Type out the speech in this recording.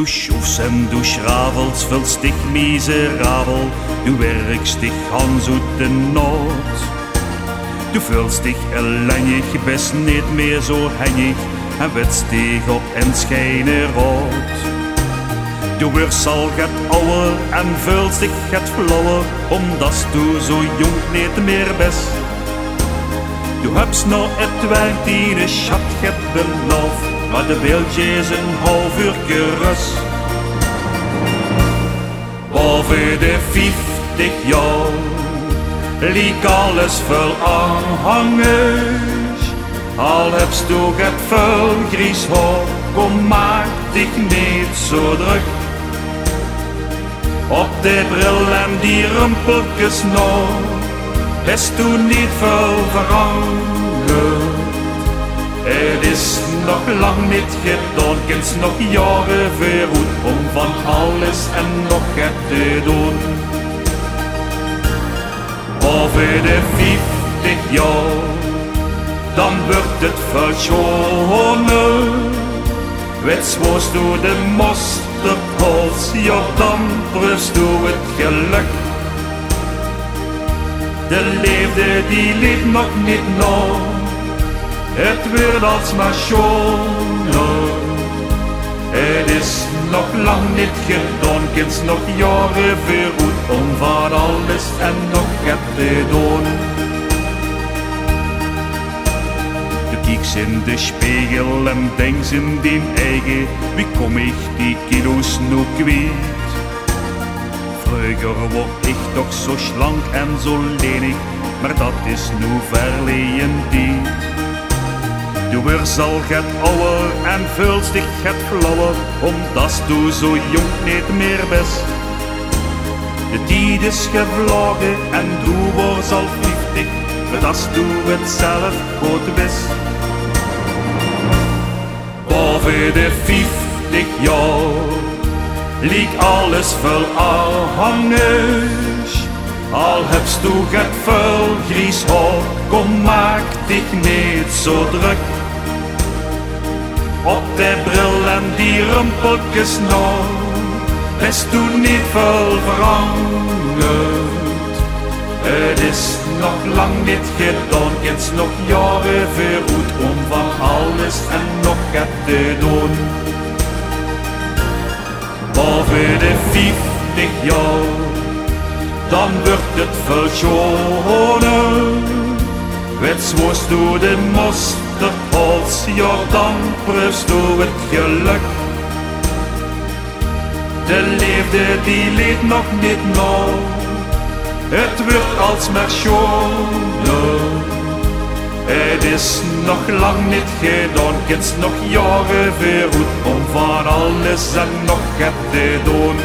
Du sjoefs en du schravels, vulst dich miserabel, du werkst dich zoete nood. Du fühlst dich ellendig, bist niet meer zo hengig en wetst dich op en schijnen rood. Du wirst al get ouder en fühlst dich het flauwer, omdat du zo jong niet meer bist. Du hebt nog het werk die de schat het beloofd, maar de beeldje is een half uur rust. Boven de vijftig jaar liek alles vol aanhangers. Al hebst du het vol gries kom maak dich niet zo druk. Op de bril en die rumpeltjes nog best toen niet veel veranderd. Het is nog lang niet gedaan, kent nog jaren verroet om van alles en nog het te doen. Over de vijftig jaar, dan wordt het verschonen. Wet zwoest door de mosterdhals, ja dan brust du het geluk. De liefde die leeft nog niet nog. Het schoner. Het is nog lang niet gedaan, kind nog jaren verroet om van alles en nog het te doen. Du kijkt in de spiegel en denkt in die eigen, wie kom ik die kilo's nu kwijt? Vroeger word ik toch zo slank en zo lenig, maar dat is nu verleden tijd. Du wordt al het ouder en dich het flauwer, omdat du zo jong niet meer bent. De tijd is gevlogen en du wordt al maar als du het zelf goed wist. Boven de vijftig jaar liek alles vol aanhangers. Al hebst du het vol gries haar, kom maak dich niet zo druk. De bril en die rumpeltjes nog, best du niet veel veranderd. Het is nog lang niet gedaan, kent nog jaren verroet om van alles en nog het te doen boven de vijftig jaar, dan wordt het verschonen. Wet zwoest door de mosterdhals, ja dan proefst du het geluk. De liefde die leeft nog niet nog, het wordt alsmaar schoner. Het is nog lang niet gedaan, kent nog jaren verroet om van alles en nog het te doen.